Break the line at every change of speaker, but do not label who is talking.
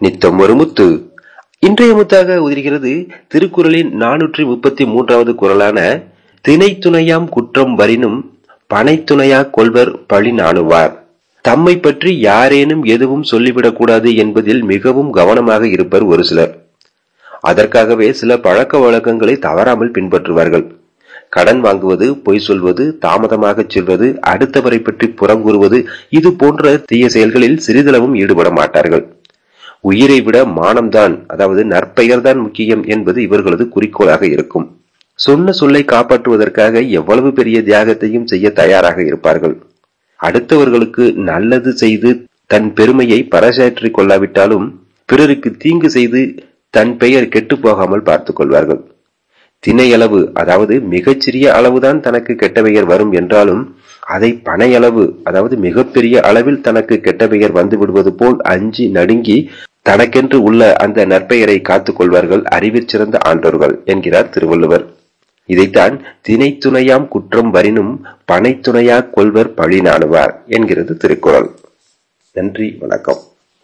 நித்தம் ஒரு முத்து. இன்றைய முத்தாக உதிர்கிறது திருக்குறளின் நானூற்றி முப்பத்தி மூன்றாவது குரலான திணை துணையாம் குற்றம் வரினும் பனைத்துணையா கொள்வர் பழி நாணுவார். தம்மை பற்றி யாரேனும் எதுவும் சொல்லிவிடக்கூடாது என்பதில் மிகவும் கவனமாக இருப்பர் ஒரு சிலர். அதற்காகவே சில பழக்க வழக்கங்களை தவறாமல் பின்பற்றுவார்கள். கடன் வாங்குவது பொய் சொல்வது தாமதமாக செல்வது அடுத்தவரை பற்றி புறங்கூறுவது இது போன்ற தீய செயல்களில் சிறிதளவும் ஈடுபட மாட்டார்கள் உயிரை விட மானம்தான் அதாவது நற்பெயர்தான் முக்கியம் என்பது இவர்களது குறிக்கோளாக இருக்கும். சொன்ன சொல்லை காப்பாற்றுவதற்காக எவ்வளவு பெரிய தியாகத்தையும் செய்ய தயாராக இருப்பார்கள். அடுத்தவர்களுக்கு நல்லது செய்து தன் பெருமையை பறைசாற்றிக் கொள்ளாவிட்டாலும் பிறருக்கு தீங்கு செய்து தன் பெயர் கெட்டு போகாமல் பார்த்துக் கொள்வார்கள். திணையளவு அதாவது மிகச்சிறிய அளவுதான் தனக்கு கெட்ட பெயர் வரும் என்றாலும் அதை பனையளவு அதாவது மிகப்பெரிய அளவில் தனக்கு கெட்ட பெயர் வந்து விடுவது போல் அஞ்சி நடுங்கி தனக்கென்று உள்ள அந்த நற்பெயரை காத்துக் கொள்வார்கள் அறிவிற் சிறந்த ஆண்டோர்கள் என்கிறார் திருவள்ளுவர். இதைத்தான் தினைத்துணையாம் துணையாம் குற்றம் வரினும் பனை துணையா கொள்வர் பழி நாணுவார் என்கிறது திருக்குறள். நன்றி வணக்கம்.